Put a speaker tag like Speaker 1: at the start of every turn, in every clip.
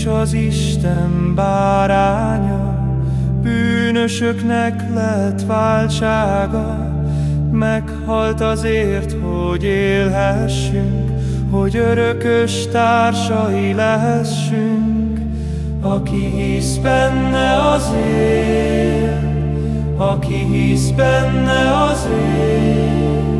Speaker 1: Jézus az Isten báránya, Bűnösöknek lett váltsága, Meghalt azért, hogy élhessünk, Hogy örökös társai lehessünk. Aki hisz benne az él, Aki hisz benne az él.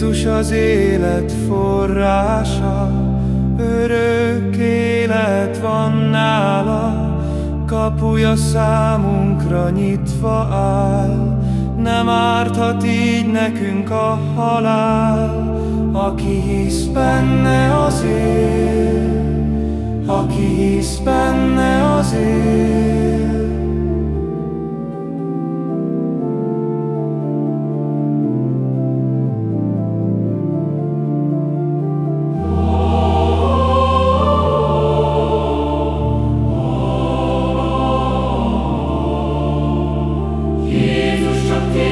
Speaker 1: Jézus az élet forrása, örök élet van nála, kapuja számunkra nyitva áll, nem árthat így nekünk a halál, aki hisz benne az él, aki hisz benne az él. love you.